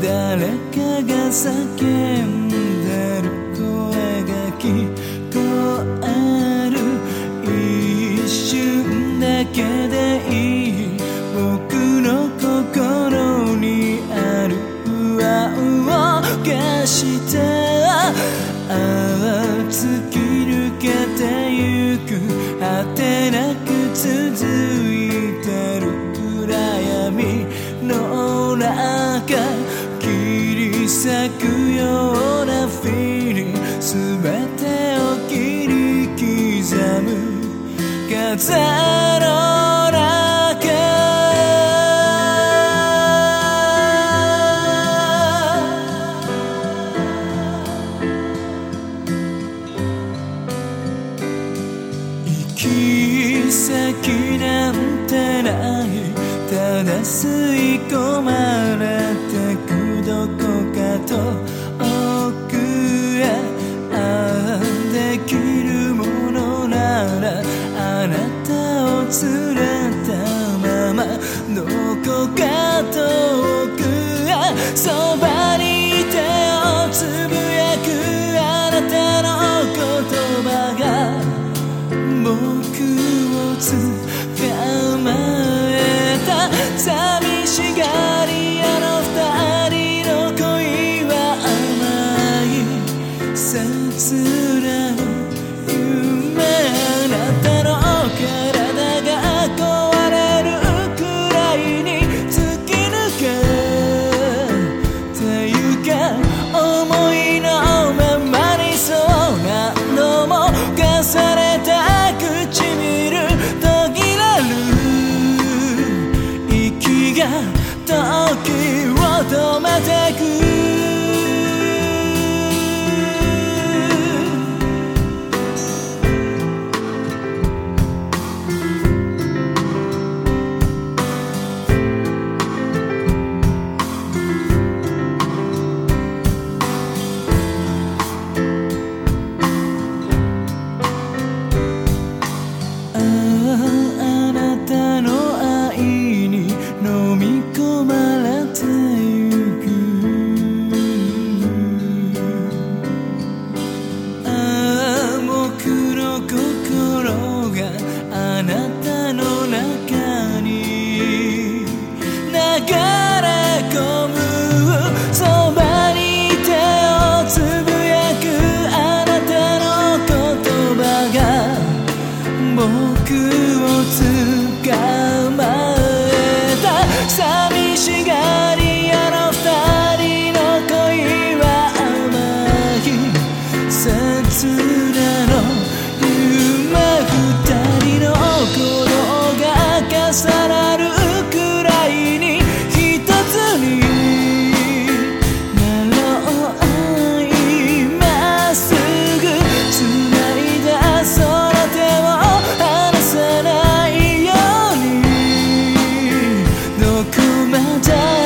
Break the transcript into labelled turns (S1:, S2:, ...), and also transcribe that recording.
S1: 誰かが叫んでる声が聞こえる一瞬だけど先なんてないただ吸い込まれてくどこかと奥へああできるものならあなたを連れ في أمان. 求めてく想着。